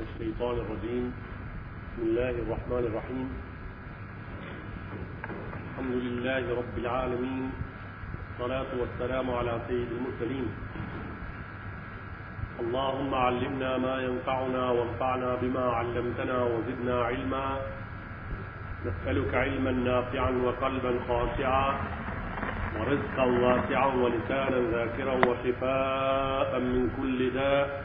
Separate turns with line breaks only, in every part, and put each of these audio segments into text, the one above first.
الشيطان الرجيم بسم الله الرحمن الرحيم الحمد لله رب العالمين الصلاة والسلام على سيد المرسلين اللهم علمنا ما ينفعنا وانفعنا بما علمتنا وزدنا علما نسألك علما نافعا وقلبا خاشعا ورزقا واسعا ولسانا ذاكرا وشفاء من كل داء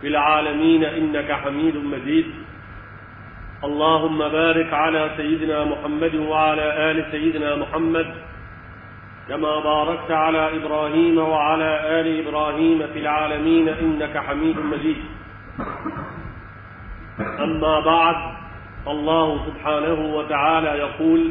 في العالمين إنك حميد مجيد اللهم بارك على سيدنا محمد وعلى آل سيدنا محمد كما باركت على إبراهيم وعلى آل إبراهيم في العالمين إنك حميد مجيد أما بعد الله سبحانه وتعالى يقول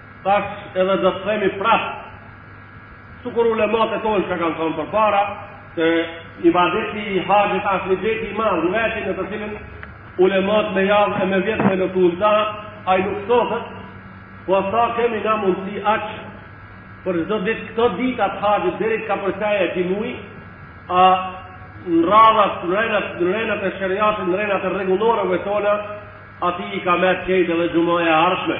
Thash edhe do të themi prap. Shukur ulemat e tonë që kanë thonë përpara, se ibadeti i haxhit asht një deti i madh, në detin në të cilin ulemat me javë e me vjet me në të ullëta, ai nuk soset, po sa kemi na mundësi aq, për çdo ditë këto ditët e haxhit, deri ka përqaje e këtij muji, a në radhët, në renat, në renat e sheriatit, në renat e rregulloreve tona, ati i ka met krejt edhe xhumaja e ardhshme.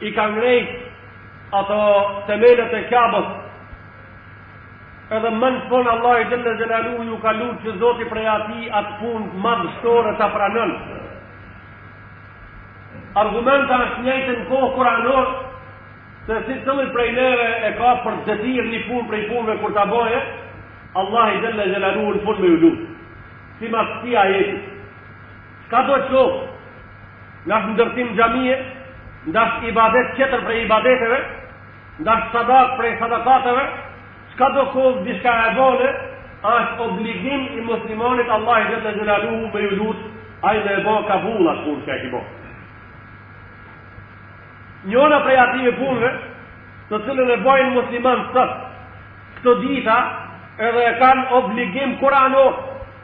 I ka ngrejt ato themelet e Qabes. Edhe ma në fund Allahit xhele xhelaluhu ju ka lutë që Zoti prej atij atë punë madhështore ta pranon. Argument është njëjtën kohë kuranor se secili prej neve e ka për detyrë një punë prej punëve kur ta boje, Allahit xhele xhelaluhu në fund me ju lutë. Simas këtij ajetit, Çkado qoftë, ndash ndërtim xhamie, ndash ibadet tjetër prej ibadeteve, ndash sadak prej sadakateve, çkado koftë diçka e bon, është obligim i muslimanit Allahit xhele xhelaluhu me ju lutë, ai dhe e bo kabul atë punë që e ki bo. Njona prej ative punëve, të cilën e bojnë muslimanët sot, këto dita edhe e kanë obligim kuranor,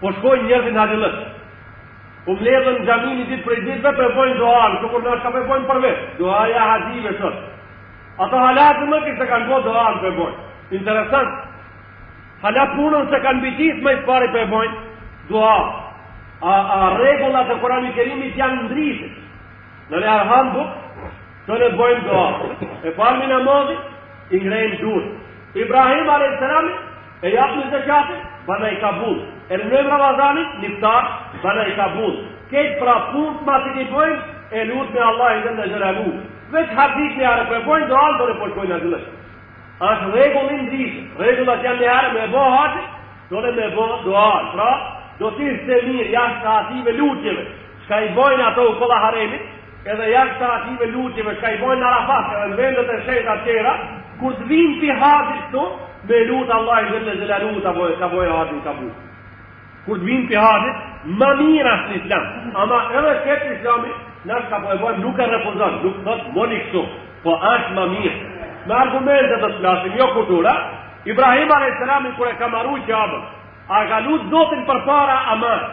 Po shkojnë njerëzit haxhillëk. Po mbledhën në xhami një ditë prej ditëve po e bojnë doan, sikur na çka po e bojmë për vete. Doaja e haxhive sot. Ata hala në Mekë s'e kanë bo doan po e bojnë. Interesant. Hala punën s'e kanë bitis ma i pari po e bojnë dua. A, a rregullat e Kurani Kerimit janë ndryshe. Na njëherë hamë bukë, tani e bojmë doa. E falim namazin, i ngrejmë durt. Ibrahim a.s. E japim zekatin, banaje kabul. E ninojmë Ramazanin, n'iftar, banaje kabul. Krejt pra punët masi t'i bojmë, e lutim Allahin xhele xhelaluhu. Veç haxhit njëherë po e bojnë doan, tani po shkojnë në haxhillëk. Asht rregulli ndryshe, rregullat janë njëherë me bo haxhin, tani me bo doan. Pra, do të ishte mirë jashta ative lutjeve, çka i bojnë ata okolla haremit, Edhe jashtë ative lutjeve çka i bojnë në Arafat edhe në vendet e shejta tjera, kur të vijnë pi haxhit këtu, me lutë Allahin xhele xhelaluhu ta bojë, ta bojë haxhin kabul. Kur të vijnë pi haxhit, ma mirë asht në islam. Ama edhe këtë islami, na çka po e bojmë, nuk e refuzon, nuk thot, moni kështu, po është ma mirë. Me argumente të flasim, jo kuturu, Ibrahim a.s. kur e ka maru Qaben, a e ka lutë Zotin përpara, a mërë,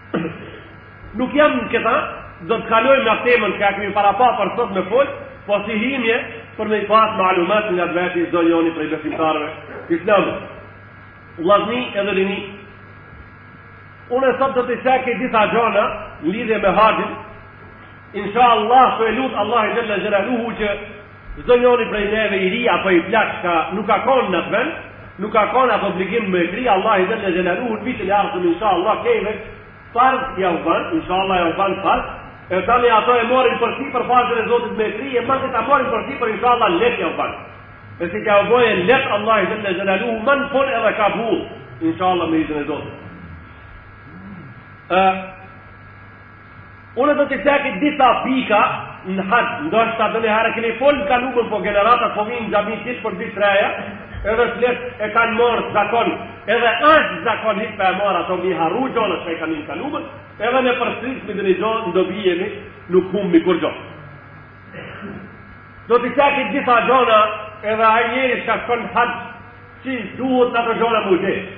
Nuk jam në këta, do të kalojmë në temën që kemi parapa për sot me fol, po si himje për me i pasë malumat ngat veti çdo njoni prej besimtarëve islamë. Vllazni edhe rini. Une sot do të ceki disa gjona në lidhje me haxhin. Insha Allah, po e lut Allahin xhelle xhelaluhu që Çdo njoni prej neve i ri apo i plak ka nuk ka kon në atë vend, nuk ka kon atë obligim me e kri, Allahu xhelle xhelaluhu në vitin e ardhshëm inshallah kejve farz ja u ban, inshallah ja u ban farz, e tani ato e marrin përsipër farzin e Zotit me e kri, e masi ta marrin përsipër inshallah lehtë ja u ban. E si t'ja u bëjë lehtë Allahu xhelle xhelaluhu më në fund edhe kabull, inshallah me izin e Zotit. Ë Unë do t'i ceki disa pika në haxh, ndoshta dhe një herë kemi folë në kalumën, po gjeneratat po vinë në xhami qitë për ditë t'reja, edhe pleqtë e kanë marrë zakon, edhe është zakon hitë për e marë ato mi harru gjonat që e kanë në kalumën, edhe n'e përsëritshim edhe një gjo në dobi jemi nuk humbim kurgjo. Do t'i ceki disa gjona edhe ai njeri shka shkon në haxh, që duhet në ato gjona me u gjet.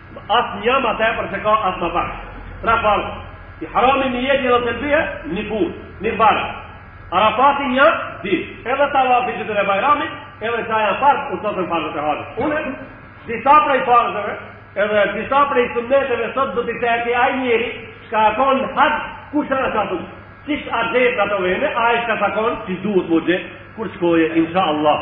As mja ma tepër se ka as ma pak. Tre farze. Ihrami, nijeti edhe telbije, një punë, një farz. Arafati një, dy. Edhe tavafi ditën e bajrami, edhe qaja farz, u sotën farzet e haxhit. Une, disa prej farzeve, edhe disa prej syneteve sot do t'i ceki ai njeri, shka a kon n'haxh, ku shë në qatë Qishtë a gjithë në ato vene, ai shka s'a kon, që duhet me u gjet, kur shkoje, insha Allah.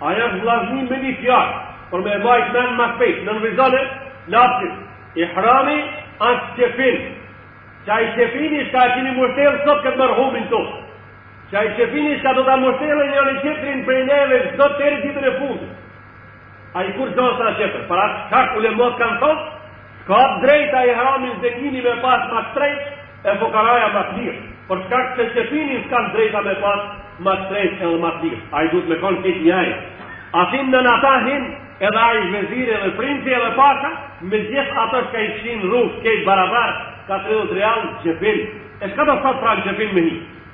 Ai është vllazni me një fjalë, për me e majtë n'men ma shpejt, nënvizone, lapsit, ihrami, atë qefin, qai qefini shka e kini mështjellë sot këtë merhumin të, qai qefini shka do ta mështjellë njeni qetrin prej neve, do të teri ditën e fundit. Ai kurgjo s'a qetër, për atë shkak ulemat kanë thonë, Ka të drejtë ihramin zengini me pas ma shtrejt e fukaraja ma të lirë, për shkak se qefini s'ka të drejta me pas ma shtrejt edhe ma të lirë. Ai duhet me kon kejt njaj. A thin nën ata hin edhe ai veziri edhe princi edhe pasha, me gjithë ato shka i fshin rrugët kejt barabar, ka 30 rial qefin. E çka do t'thot pra në qefin me hi?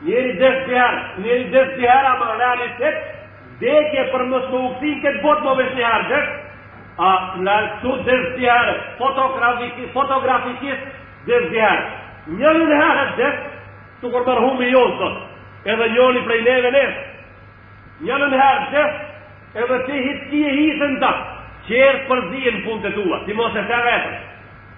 Njeri des dy herë, njeri des dy herë ama realitet vdekje për mos me u kthy n'këtë botë më veç një herë des. A në këtu des dy herë, fotografikisht, fotografikisht des dy herë. Njëri në herë des, sikur merhumi jonë sot, edhe njëri prej neve nesër. Njëri në herë des, edhe ti hitë ti e hitë në të, qërë përzijë në punë të tua, ti mos e të vetës.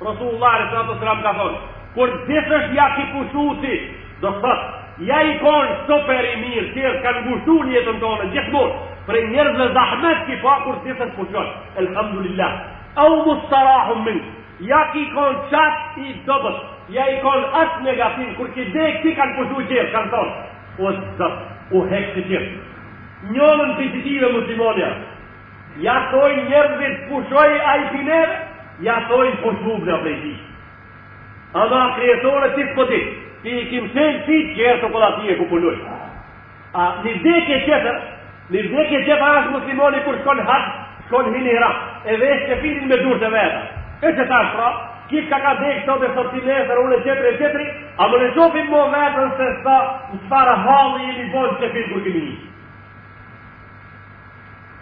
Resulullah alejhi salatu wasalam ka thonë, kur t'desësh ja ki pushu ti, do thot, ja i kon super i mirë, ti është kanë ngushtuar jetën tonë gjithmonë. Prej njerëzve zahmet ki pa kur t'desësh pushon. Elhamdulillah. Au mustarahun minh. Ja ki kon qaq i dobët, ja i kon aq negativ kur ke dek ti kanë pushu gjithë, kanë thonë. O zot, u hek ky. Njërën pozitive muslimonja, Ja thojnë njerëzit pushoi ai pi neve, ja thojnë pushum na prej tij. Ama krijesore ti s'po di, ti i kim thënë ti që e shokollatie ku punoj. A një vdekje tjetër, një vdekje tjetër është muslimoni kur shkon haxh, shkon hin n'ihram, e vesh qefinin me durë të veta. E qetash pra, ki ka ka dekë sot e sot si nesër, unë e tjetri e tjetri, a më në qofim më vetën se sa në çfarë halli një bon qefin kur kimi një.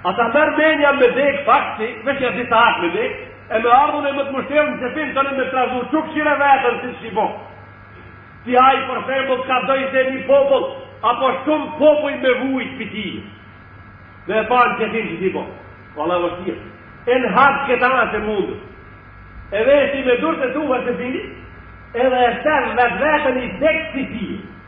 A ta merr menja me dek pak si, veç ja disa haxh me dek, e me ardhën e me t'mshtjellë në qefin tonë me trazu çuk keq e veten si s'ki bo. Ti a je për shembull shkak që një popull, apo shumë popuj me vujt pi ti. Dhe e pa në qefin çë ki bo. Valla vështirë. E në haxh këta nga që mundu. E dhe e si me durë të tua qefinin, edhe e sheh vetë veten i dek si ti.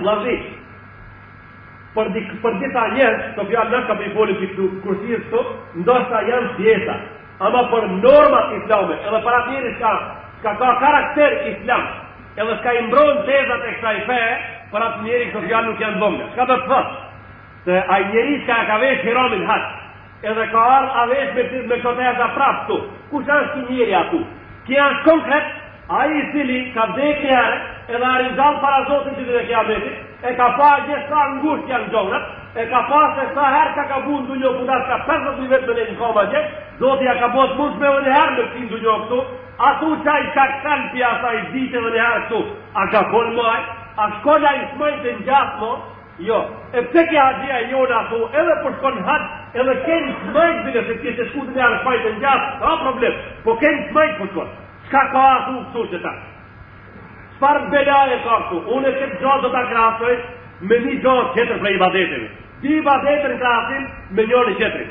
Lazik, për, dik, për disa njerëz, këto fjalë ndoshta po i foli këtu, kur si njërës këtu, ndoshta janë djeta, ama për normat islame, edhe për atë njeri çka, ka, ka karakter islam, edhe çka i mbron tezat e kësaj feje, për atë njeri këto fjalë nuk janë bëmë. Shka të të thëtë? Se ai njeri çka ka vesh ihramin haxh, Edhe ka ardh a vesh me me koteza prap këtu. Kush është ky njeri atu? Të jam konkret, ai i cili ka vdekë një herë, edhe a ringjallë para Zotit ditën e kijametit, e ka pa se sa ngusht janë gjonat, e ka pa se sa herë ka gabu në dunjo punas ka 50.000 vjet me nejt n'komë atje, Zoti ja ka bo t'mundshme edhe një herë me u kthy në dunjo këtu, atu qaj ka kanë pi asaj dite edhe një herë këtu, a gabon mo ai, a shkon ai t'majtë e t'djathtë mo, Jo, e pse ke haxhia jon atu edhe po shkon haxh edhe kthen t'majt bile se ti të shkutë me marr t'majt e t'djathtë, ka problem, po kthen t'majt po shkon. Çka ka atu këtu qetash? Çfarë belaje ka këtu? Unë e këtë gjo do ta krahasoj me një gjo tjetër prej ibadeteve. Dy ibadete i krahasim me njëri tjetrin.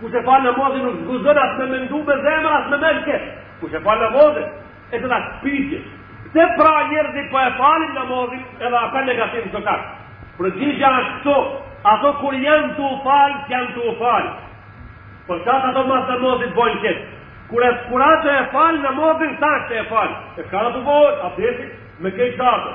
Kush e fal namazin nuk guxon as me mendu me zemër as me men keq. Kush e fal namazin, e tash pyetje. Pse pra njerëzit po e falin namazin edhe ata negativ të kaq? Përgjigja është kjo, ato kur janë tu u falë, s'janë tu u falë. Për qatë ato mas namazit bojnë keq. Kur e skuratë e falë, namazin saktë e falë. E shkara të bojnë, abdesit, me këtë qartë.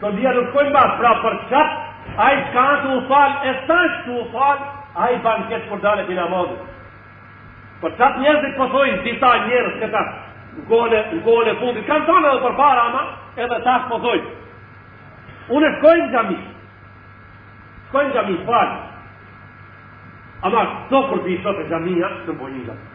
Do dhja nuk pojnë ba, pra për qëtë, ai çka asht tu u fal, e s'asht tu u fal, ai ban këtë kur del pi namazi. Për qatë njerëzit po thojnë, po disa njerëz këta, në kohën, në kohën e fundit, kanë thonë edhe përpara, ama, edhe tash po thojnë. Po unë e shkoj në xhami, shkoj në xhami, falë, ama, do për të i shotë e xhamia, së të mbojnë në xhami.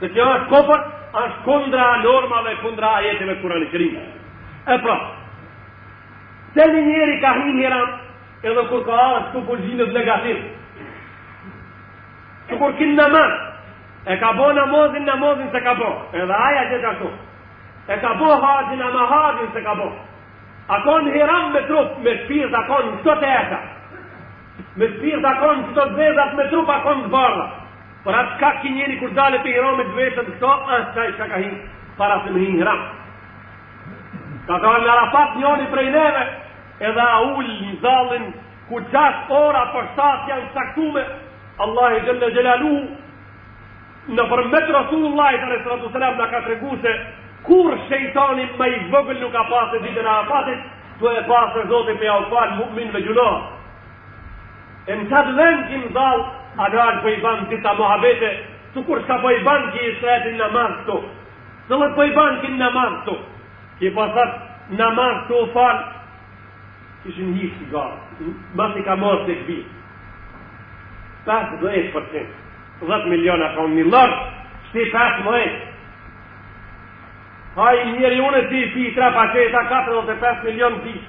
Dhe kjo është kufër, është kundra normave, kundra ajeteve Kurani Kerim. E pra, se një njeri ka hi n'ihram, edhe kur ka ardh të përgjimit negativ, sikur hin në namaz, e ka bo namazin, namazin s'e ka bo, edhe ai gjithashtu, e ka bo haxhin, ama haxhin s'e ka bo, a konë n'ihram me trup, me shpirt a konë në qëto tjera, me shpirt a konë në qëto të zezat, me trup a konë në t'bardha, Për atë shkak që njeri kur del pi ihramit vesh këto, është ai çka ka hi para se me hi n'ihram. Ka dalë në Arafat njëri prej neve, edhe a ulë në zall, ku gjashtë ora për qatë janë caktume, Allahi xhele xhelaluhu, nëpërmjet Resulullahit alejhi salatu ves-selam na ka tregu se kurrë shejtani ma i vogël nuk ka pasë se ditën e Arafatit, tu e pa se Zoti me ja u falë mu'minve gjynahet. E në qatë vend ki mzal, a në alë po i banë disa muhabete, sikur çka po i banë ki i shretin namaz këtu. Së lëtë po i banë ki namaz këtu. Ki po thot namaz tu u falë, ishin hishë i garë, masi ka marrë tekbir. 50%, 10 miliona ka unë një lërë, shti 15. Haj njeri unë e ti i pi 3 paqeta, 45 milion pishë.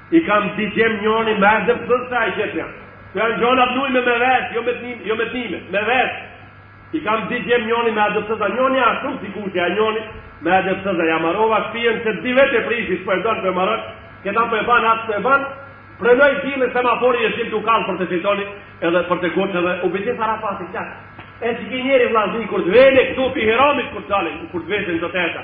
I kam dy djem, njoni ma edepsëz se ai tjetri. Këto janë gjona të nujme me vesh, jo me të nime, jo me të nime, me vesh. I kam dy djem, njoni ma edepsëz se njoni a shumë si ku që a njoni ma edepsëz. Ja marova shpijen s'di vetë e prishi, s'po e don, po e maron, këta po e ban, atë po e ban, Prenoj dhjime semafori jeshil tu kalë për të fitoni edhe për të gotë edhe u bëjtë para pasi qakë. E si ky njeri vllazni, kur të dale këtu pi ihramit, kur të dalin, kur të veshen në të veta,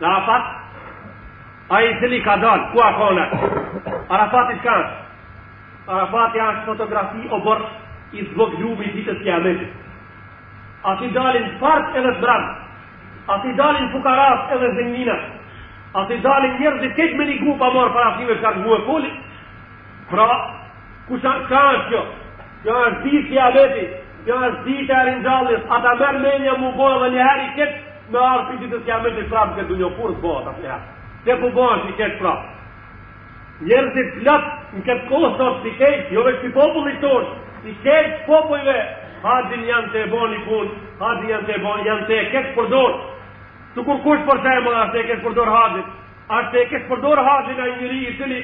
Në Arafat, ai i cili ka dalë, ku a konë? Arafati çka është? Arafati ashtë fotografi oborr i zvogluem i ditës kijametit. Aty dalin t'parët edhe të mramt, aty dalin fukarat edhe zenginat, aty dalin njerëzit krejt me një gjuhë pa marrë parasysh çka të gjuhe folin, pra, ku çka është kjo? Kjo është ditë kijametit, kjo është ditë e ringjalljes, a ta merr menja m'u bo edhe një heri ketë, Me ardhë pi ditës kijametit prapë këtë dynja kur të bohet atë ja. Se po bohet keq prapë. Njerëzit plot në këtë kohë sot i krejt, jo veç i popullit tonë, i krejt popujve, haxhin janë tu e bo ni punë, haxhin janë tu e bo, janë tu e keqpërdorë. Sikur kush për shembull, ashtë tu e keqpërdorë haxhin, ashtë tu e keqpërdorë haxhin ai njeri i cili,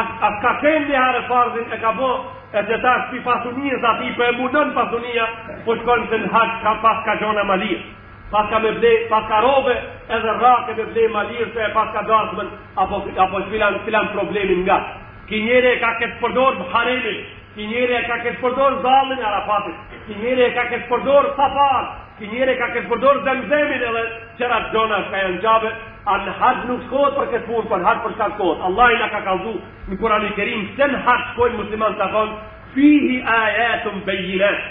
ashtë ka qenë një herë farzin e ka bo, e tash pi pasunisë ati, po e mundon pasunija, po shkon në haxh ka paska gjona ma lirë. Paska me ble, paska rrobe, edhe rraqe me ble ma lirë se e paska darsmën, apo, apo filan, filan problemin ngat. Ki njeri e ka keqpërdorë haremin, ki njeri e ka keqpërdorë zallin e Arafatit, ki njeri e ka keqpërdorë Safan, ki njeri e ka keqpërdorë zemzemin edhe tjera gjona çka janë n'Qabe, a në haxh nuk shkohet për këtë punë, po në haxh për çka shkohet. Allahi na ka kallzu në Kurani Kerim, se në haxh shkon muslimani takon, fihi ajatun bejjinat,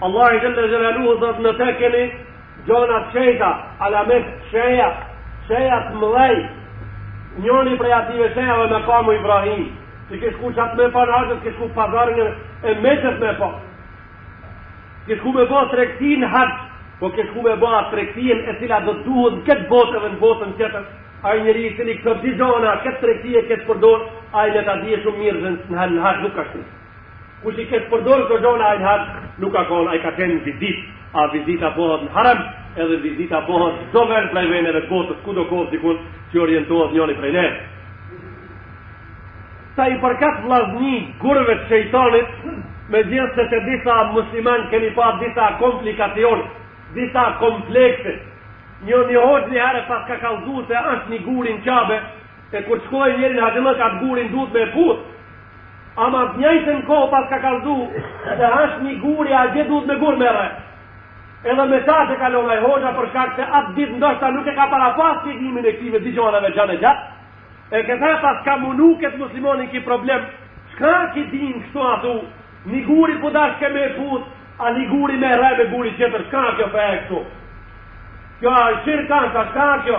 Allahu xhelle xhelaluhu thotë në të keni gjona të shenjta, alamete, shenja, shenja të mëdhej. Njoni prej atyne shenjave mekamu Ibrahim, që ke shku qatë me pa në haxh, s'ke shku pazarin e Meqes me pa. Ke shku me ba tregti në haxh, po ke shku me ba tregtinë e cila do të duhet në këtë botë dhe në botën tjetër. Ai njeri i cili këto dy gjona, këtë tregti e keqpërdor, ai le ta dije shumë mirë që në haxh nuk ashtë. Kush i keqpërdor këto gjona ai në haxh, nuk ka konë, ai ka qenë në vizitë, a vizita bohet në harem, edhe vizita bohet çdo ven prej veneve të botës, kudo koftë dikun që orientohet njoni prej neve. Sa i përket vllazni gurëve të shejtanit, megjithëse te disa muslimanë kemi pas disa komplikacion, disa komplekse, një një hoxhë një herë paska kallzu se është një gur në Qabe, e kur shkon njeri në haxhillëk atë gurin duhet me puthë, Ama në të njëjtën kohë paska kallzu se ashtë ni guri atje duhet me gur me rre. Edhe me qaq e kalon ai hoxha për shkak se atë ditë ndoshta nuk e ka parapa shpjegimin e këtyne dy gjanave gjanë e gjatë. E këta paska munu këtë muslimanin ky problem. Çka ky din kështu a thu? Një guri po dashke me puth, a një guri me rre me gur tjetër, çka kjo fe kështu? Kjo a shirk a, çka kjo?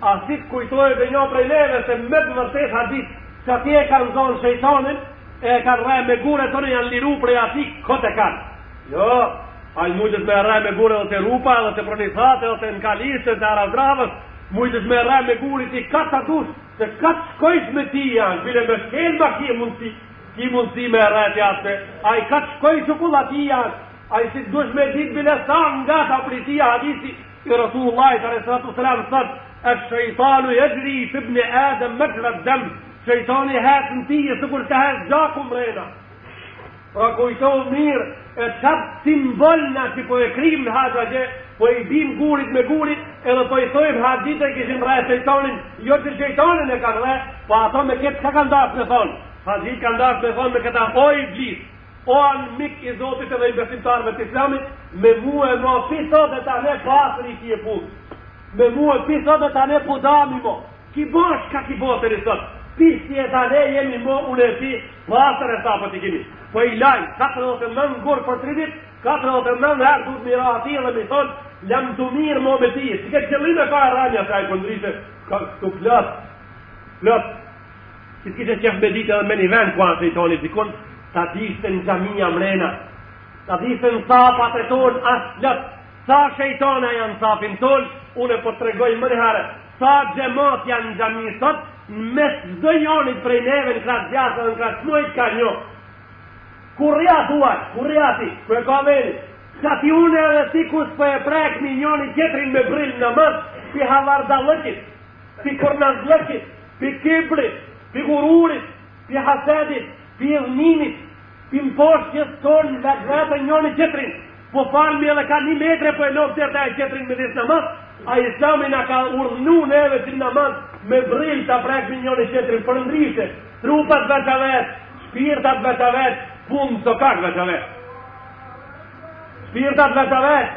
A si të kujtojë ndonjo prej neve se me të vërtetë haxhitë që ati e kanë zonë shejtanin e e kanë rre me gurë e tonë janë liru prej ati kot e kanë. Jo, ai mujdesh me rre me gurë edhe te rupa edhe te pronisate edhe te në kaliste dhe të arazravës, mujdesh me rre me gurë ti kah të dush, se kah të shkojsh me ty janë, bile me shkelma ki mundësi, ki mundësi me rre të jasme, ai kah të shkojsh u kulla ti janë, ai si dush me ditë bile sa ngat a priti a hadisi, I Rasulullahit alejhi salatu selam thotë, "Ash-shejtanu yajri fi ibn Adam majra ad-dam." Shejtani hec në ti e sikur të hec gjaku mrena. Pra kujto mirë e çat simbol na që po e krim në haxh atje po i bim gurit me gurit edhe po i thojmë haxhit e kishin rre shejtanin jo që shejtanin e kanë rre po ato me këtë ka kanë dashë me thonë haxhit kanë dashë me thonë me këta o Iblis O armik i Zotit edhe i besimtarëve të Islamit, me mua e ma pi sot dhe tane pasër i ki e punë. Me mua e pi sot dhe tane po dami mo. Ki bo shka ki bo deri sot. Pi sot e tane jemi mo unë e ti hasëm hesapet i kimi. Po i lajm, 49 gurë për 3 dit, 49 herë du të mira ati dhe mi thonë, lamtumirë mo me ti. Ket qëllim e ka e ranja, ka e përndrishe, ka këtu plot. Plot. Si t'kishe qef me ditë edhe me një vend ku anë shejtani dikun, ta dishte në xhamija mrena, ta dishte në safat e tonë asht plot, sa shejtana janë n'safin tonë, unë po të tregoj menjëherë, sa xhemat janë në xhami sot, në mes çdo njonit prej neve në krah t'xhathtë dhe në krah t'smojt ka një, ku rri ai thuaj, ku rri ati, ku e ka venin, çati unë edhe ti ku s'po e prekmi njëri tjetrin me brryl në namaz, pi havardallëkit, pi kurnazllëkit, pi kibrit, pi gururit, pi hasedit, pi idhnimit, pi mposhtjes tonë nga vetë njëri tjetrin, po falmi edhe ka një metre po e lodhë tërta e tjetrin medis në namaz, a islami na ka urdhnu neve që n'namaz me brryla të prekmi njëri tjetrin përndryshe, trupat veç a veç, shpirtat veç a veç, punë sokak veç a veç. Shpirtat veç a veç,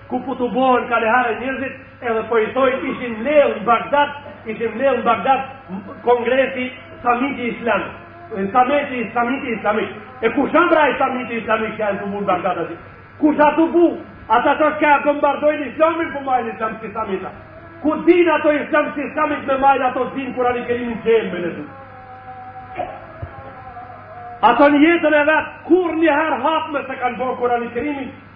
Ku po tubohen ka një herë njerëzit, edhe po i thojnë ishin mbledhë në Bagdad, ishin mbledhë në Bagdad kongresi samiti islam, samiti, samiti islamik. E kush a bre ai samiti islamik që janë tubu në Bagdad ati? Kush a tubu? Ata shka e bombardojnë islamin po majnë islamski samit a. Ku din ato islamski samit me majnë ato din Kurani Kerimin që e më në të. Ato në jetën e vet, kurr një herë hatme s'e kanë bërë Kurani Kerimin,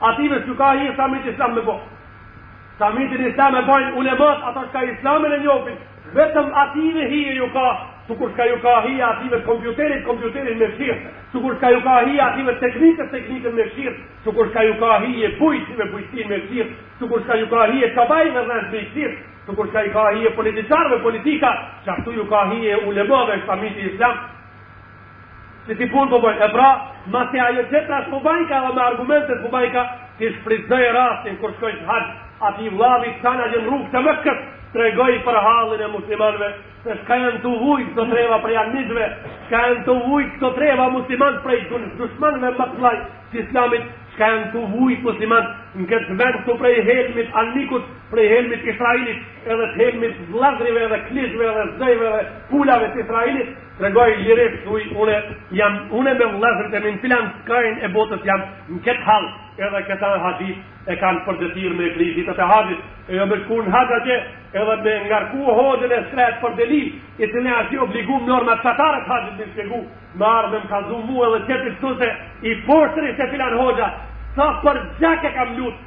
Ative s'ju ka hije Samit Islam me bo. Samitin Islam e bojnë ulemat ata shka Islamin e njofin. Vetëm ative hije ju ka, sukur shka ju ka hije ative të kompjuterit, kompjuterin me shirë. Sukur shka ju ka hije ative teknikës, teknikën me shirë. Sukur shka ju ka hije bujqve bujqsin me shirë. Sukur shka ju ka hije kabaj me rrëz me shirë. Sukur shka ju ka hije politiçarve politika, çashtu ju ka hije ulemave Samiti Islam. Si ti punë po bëjnë, e pra, masi ajo tjetra s'po bajka dhe me argumente s'po bajka, ti shfrytëzoje rastin kur shkojsh në haxh, atij vllavi të sana gjënë rrugë të Mekës, tregoj për hallin e muslimanve, se çka janë tu vujt këto treva prej anmiqve, çka janë tu vujt këto treva muslimane prej dushmanve më të mdhaj të islamit, çka janë tu vujt muslimanët në këtë vend prej helmit anmikut, prej helmit Izraelit, edhe të helmit vllazrive dhe klyshve dhe zogjve dhe pulave të Izraelit, Tregoj lirisht thuj une jam une me vëllezërit e mi në filan skajin e botës jam në këtë hall edhe këta haxhit e kanë për detyrë me kry ritet e haxhit e jo me shku në haxh atje edhe me ngarku hoxhën e shkretë për deli i cili asht i obligum normat shartet e haxhit me shpjegu me ardhë me më kallzu mu edhe qëtë i pësuse i poshtëri se filan hoxha sa për gjak e kam lutë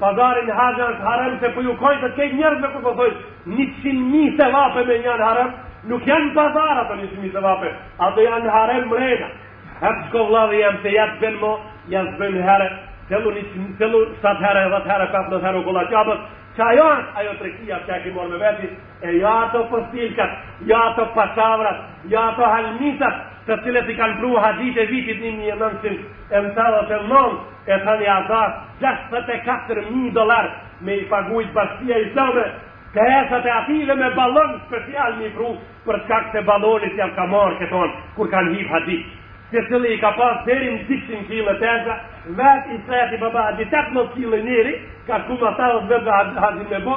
Pazari në haxh s'është harem se po ju kojnë kejt njerëz me kur po thojnë njëqind mi sevape janë në harem, nuk janë në pazar ato njëqind mi sevape, ato janë në harem mrena. Hec shko vllavi jem se jatë ben mo, janë zbën në herë, sillu njëqind, sillu shtatë herë, dhetë herë, pesëmdhetë herë okolla Qabes, qajo asht, ajo tregtia që e ki morë me veti, E jo ato postilkat, jo ato paçavrat, jo ato halmitat, të cilat i kanë pru haxhitë e vitit një mijë e nëntëqind e nëntëdhjetë e nëntë, e thani a ka gjashtëdhjetë e katër mijë dollarë me i pagujt Bashkësia Islame, teshat e atyne me ballon special me i pru, për shkak se balloni s'ja ka marrë këton, kur kanë hip haxhitë. Secili i ka pas deri në 200 kg tesha, vetë i shkreti baba haxhi 18 kg njeri, ka shku mas 70 vjet haxhi me bo,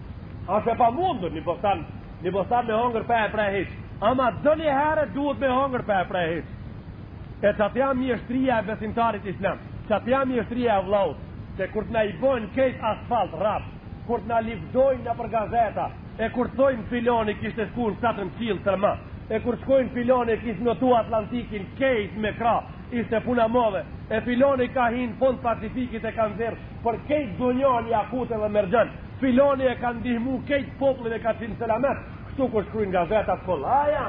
Është e pamundur një bostan, një bostan me hongër pa e pre hiç. Ama ndonjëherë duhet me hongër pa e pre hiç. E qat ja mjeshtria e besimtarit islam, qat ja mjeshtria e vllaut, se kur të na i bojnë kejt asfalt rrafsh, kur të na livdojnë nëpër gazeta, e kur të thojnë filoni kishte shku në shtatën qiell tërma, e kur shkrujnë filoni kishte notu Atlantikin kejt me krah, Ishte puna madhe, e filoni ka hi në fund Pacifikit e ka nxjerr për kejt dunjan jakut edhe merxhan, filoni e ka ndihmu kejt popllin e ka qit n'selamet, kështu kur shkrujn gazetat kollaja,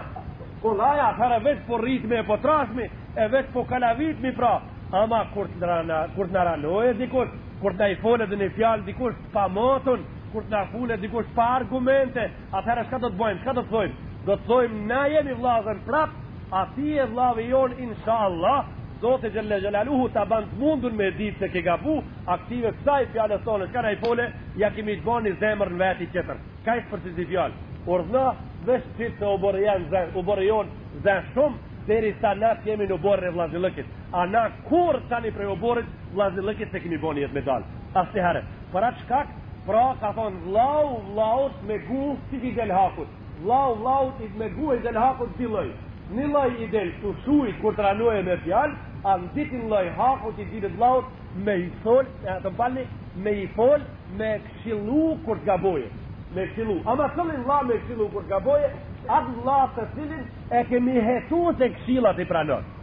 kollaja atëhere veç po rritmi e po trashmi, e veç po kalavitmi pra, ama kur të rana, kur të na ranoje dikush, kur të na i fole dhe një fjal dikush t'pamatun, kur të na fyen dikush pa argumente, Atëherë çka do të bëjmë? Çka do të thojmë? Do të thojmë na jemi vllazën prap, e ti je vllavi jon inshallah. Zoti xhelle xhelaluhu ta ban të mundur me ditë se ke gabu, aktive kësaj fjalës tonë, çka ai fole, ja kemi të bënë zemër në veti tjetër. Ka për të di fjalë. Urdhno vesh ti të oborrian zë, oborri jon zë shumë derisa na jemi në oborr të vllazllëkit. Ama kurrë na prej oborrit vllazllëkit s'e kemi bënë nijet me dalë. Asnjëherë. Për atë shkak, pra, ka thonë, vllau, vllaut me gojë si t'i del hakut. Vllau, vllaut me gojë i del hakut di lloj. Ni lloj i del susuit kur t'ranoje me fjalë, a në ditin lloj hakut i dilet vllaut me i fol, e, të më falni, me i fol, me e këshillu kur të gaboje. Me këshillu. Ama cillin vlla me këshillu kur të gaboje, atë vlla të cilin e kemi hetu se këshillat i pranon.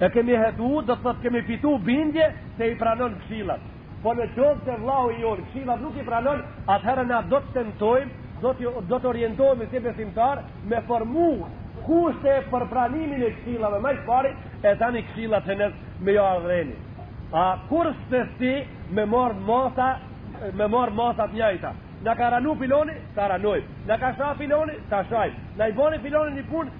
E kemi hetu, do të thotë kemi fitu bindje se i pranon këshillat. Po në qoftë se vllau i jonë këshillat nuk i pranon, atëherë na do të tentojmë, do të, do të orientohemi si besimtar me formu kushte për pranimin e këshillave ma së pari, e tani këshillat e nësë me jo ardhreni. A kurrsesi me marrë masa, me marrë masat njajta. Na ka ranu filoni, ta ranojmë. Na ka sha filoni, ta shajmë. Na i boni filoni një punë,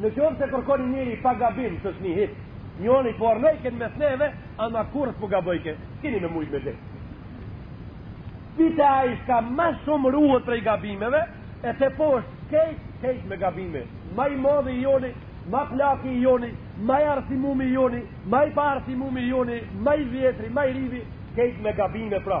Në qoftë se kërkoni njeri pa gabim s'është një hiç. Njoni po rrojken mes neve, ama kurrë s'po gabojke. Kini me mujtë me gjet. Pita ai ka ma shumë ruhet prej gabimeve, e te poshtë kejt, kejt me gabime. Ma i madhi i joni, ma plaki i joni, ma i arsimumi i joni, ma i paarsimumi i joni, ma i vjetri, ma i rivi, kejt me gabime pra.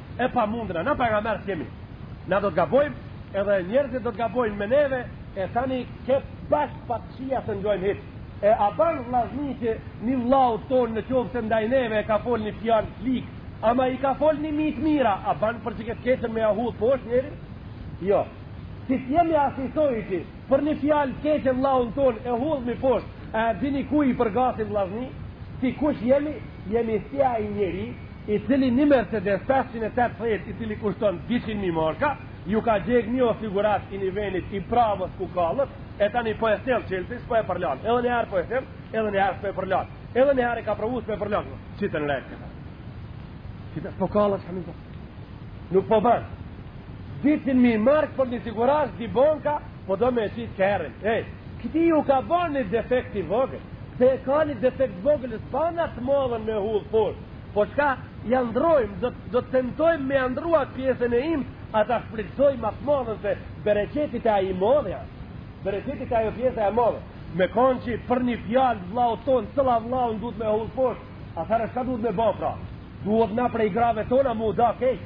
e pamundur, na pejgamber s'jemi. Na do të gabojmë, edhe njerëzit do të gabojnë me neve, e tani ke pas patësia se ndojmë hiç. E a ban vllazni që një vllaut tonë në qoftë se ndaj neve e ka folë një fjalë t'lig, ama i ka folë një mijë t'mira, a ban për qit t'keqen me e hudhë poshtë njeri? Jo. Si të jemi asisoj që për një fjalë t'keqe vllaun tonë e hudhmi poshtë, a dini kuj i përngjasim vllazni? Si kush jemi, jemi si ai njeri, i cili një Mercedes pesëqind e tetëdhjetë i cili kushton dyqind mijë marka ju ka djegë një osiguraç i një venit i bravës ku kallet e tani po e sjell çelësin s'po e përlanë edhe një herë po e sjell edhe një herë s'po e përlanë edhe një herë e ka provu s'po e përlanë që të në rejtë këta që të s'po kallet çka nuk po banë dyqind mijë markë për një osiguraç di bonka po do me e qitë kerrin e këti ju ka banë një defekt i vogël se e ka një defekt t'vogël s'ban atë t'modhen me hudhë Po çka ja ndrrojmë, do do të tentojmë me ja ndrru atë pjesën e imë, a ta shfrytëzojmë atë të madhen se bereqeti te ajo e modhja. Bereqeti te ajo pjesa e modhe. Me kanë që për një fjalë të vllaut ton, vlla vllaun duhet me hudh poshtë. Atëherë çka duhet me ba pra? Duhet na prej grave tona mu da kejt.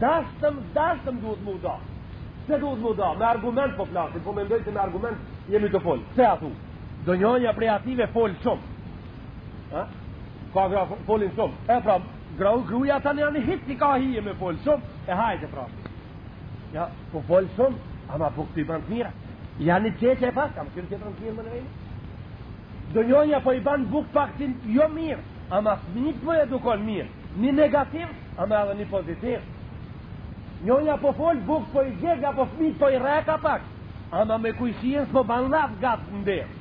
Dashtëm, s'dashtëm duhet mu da. Se duhet mu da, me argument po flasim, po mendoj se me argument jemi tu fol. Se atu, ndonjonja prej ative fol shumë. Ha? Ka gra folin shumë. E pra, grau gruja tani janë hiç s'i ka hije me fol shumë. E hajde pra. Ja, po fol shumë, ama po ti bën mira. Ja në çeçe e pas kam këtu tjetër mirë më në vend. Do njonja po i ban buk pak ti jo mirë, ama fëmi po edukon mirë. Një negativ, ama edhe një pozitiv. Njonja po fol buk po i gjej apo fëmit po i rreh ka pak. Ama me kojshin po ban laf gat ndër.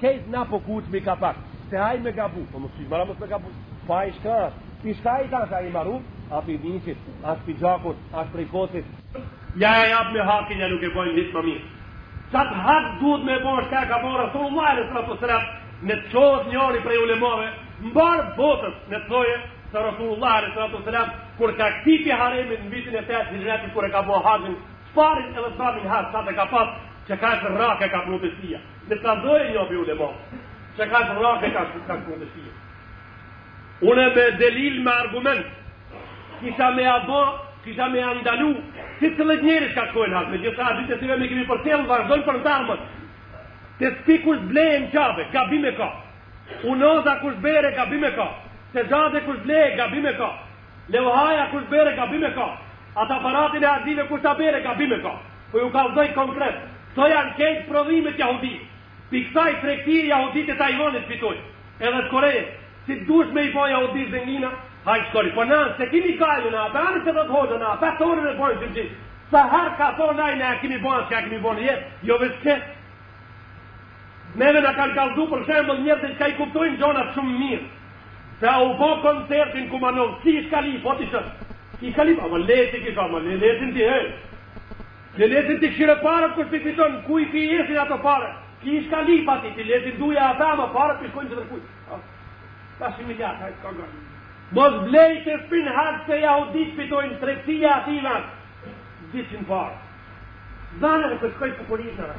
Kejt na po kutmi ka pak Se ai me gabu Po më sujtë mara më të me gabu Po ai shka është I shka i ta është a i maru A për i dinqit Asht prej gjakut Asht prej kosit Ja ja jap me hakin ja nuk e bojmë hiç më mirë Qat haxh duhet me e bo shka e ka bo Rasulullah alejhi salatu vesselam Në t'çohet njëri prej ulemave Mbarë botës në t'thojë Se Rasulullah alejhi salatu vesselam Kur ka kthy prej haremit në vitin e 8 Hixhretit kur e ka bo haxhin Parin edhe t'mramin haxh sa e ka pas qekaq rraqe ka pru te shpia. Në t'thojë një prej ulemave qekaq rraqe ka pru te shpia. Une me delil me argument kisha me e bo kisha me e ndalu si të lët njerit ka shkojnë n'haxh me gjitha atë të sive me kemi për t'sjellë vazhdojnë për në tarmët tespih kush t'blejë në Qabe gabim e ka unaza kush t'bjere gabim e ka sexhade kush t'blejë gabim e ka Levhaja kush t'bjere gabim e ka. Atë aparatin e Ardive kush ta bjere gabim e ka. Po ju kallzoj konkret. Kto janë kejt prodhime t'jahudive. Pi ksaj tregtie jahuditë e Tajvanit fitojnë. Edhe t'Koresë. Si t'dush me i ba jahuditë zengina? Hajt shkoni. Po na s'e kemi gajle na atë anë se thot hoxha na atë tonën e bojm gjithë. Sa her ka thonë ai na e kemi ba atë qka e kemi ba në jetë. Jo veç ketë. Neve na kanë kallzu për shembull njerzit qka i kuptojnë gjanat shumë mirë se a u ba koncerti n'Kumanov si ish kalif o ti shëtë ish kalif ama leci kish ama le lecin ti hej le lecin ti kshyre paret kush i fiton kujt p'i jesin ato pare ki ish kalif ati ti lecin duja ata ama paret i shkojnë tjetërkuj ta shi miliat hajtë ka gërë Mos blej tespih n'haxh se jahudit fitojnë tregtia ati në 200 pare. Zana e përshkoj pukuritëra.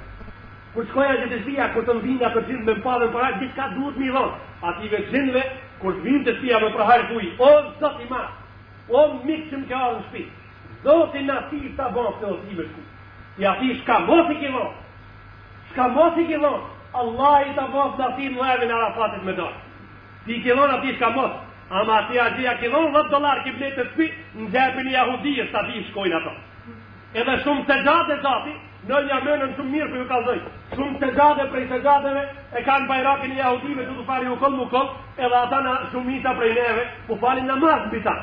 Kur shkoja edhe te shpia, kur të më vinë ato gjind me më pa edhe për hajr, diçka duhet mi dhonë. Atyne gjindve, kur të vinë te shpia me përhajr thuj, o, Zoti ma, o, mikë që më ke ardh në shpi, Zoti nasip ta bëftë të oti me shku. Ja atij shka mos i ki dhonë, shka mos i ki dhonë, Allahi ta bëftë nasip më e vend e Arafatit me dal. Ti i ki dhon atij shka mos, ama ti ja ki dhon dhet dollar ki ble tespih në xhepin e jahudisë të ati shkojnë ato. Edhe shumë sexhade e gjati,
në një mënyrë shumë mirë po ju kallzoj, shumë sexhade prej sexhadeve e kanë bajrakin e jahudive që të fari u kollë mu kollë, edhe ata na shumica prej neve po falim namaz mbi ta.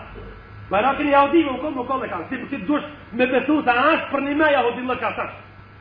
Bajrakin e jahudive u kollë mu kollë e kanë, si, si dush me besu se ashtë për nime jahudin lë kasash.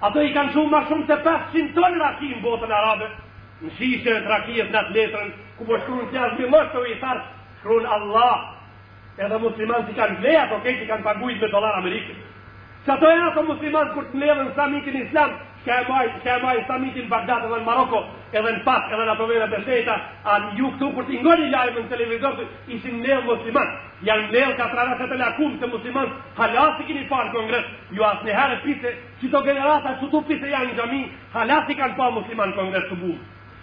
Ato i kanë çu ma shumë se pesëqind ton raki në botën arabe, në shishet e rakijës n'at letrën ku po shkruan se as mimosh se u i thash shkruan Allah edhe musliman si kanë ble ato kejt i kanë pagujt me dollar Amerikës se ato e ato musliman kur të mledhen samitin islam shka e maj shka e maj samitin në Bagdad edhe në Maroko edhe në Fas edhe në ato vena të shejta a ju këtu kur t'i ngoni lajme në televizor ishin mledhë musliman Janë mbledhë katrara të të lakum të muslimant, hala s'i kini pa n' kongres, ju asnjëherë pise, që të generata që të pise janë në xhami, hala s'i kanë pa muslimant kongres tu bu.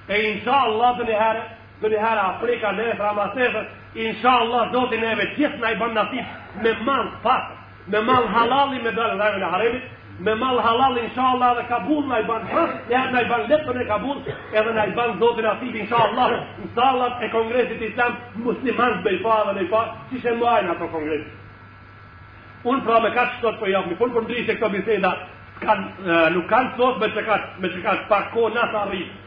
E insha Allah dhe një herë, dhe një herë Afrika, në e framasefës, insha Allah zoti neve të gjithë na i ban nasip me manë pasë. Me mal halali me dalë rajën e haremit, me mal halali inshallah edhe kabul na i ban pas, ja na i ban letë e kabul, edhe na i ban zoti nasip inshallah, në sallat e kongresit islam musliman të bëj fare në fare, si shem marrë ato kongres. Unë pra me kaç sot po japi fun, përndryshe këto biseda kanë nuk kanë sot me çka me çka pak
kohë na s'arrit.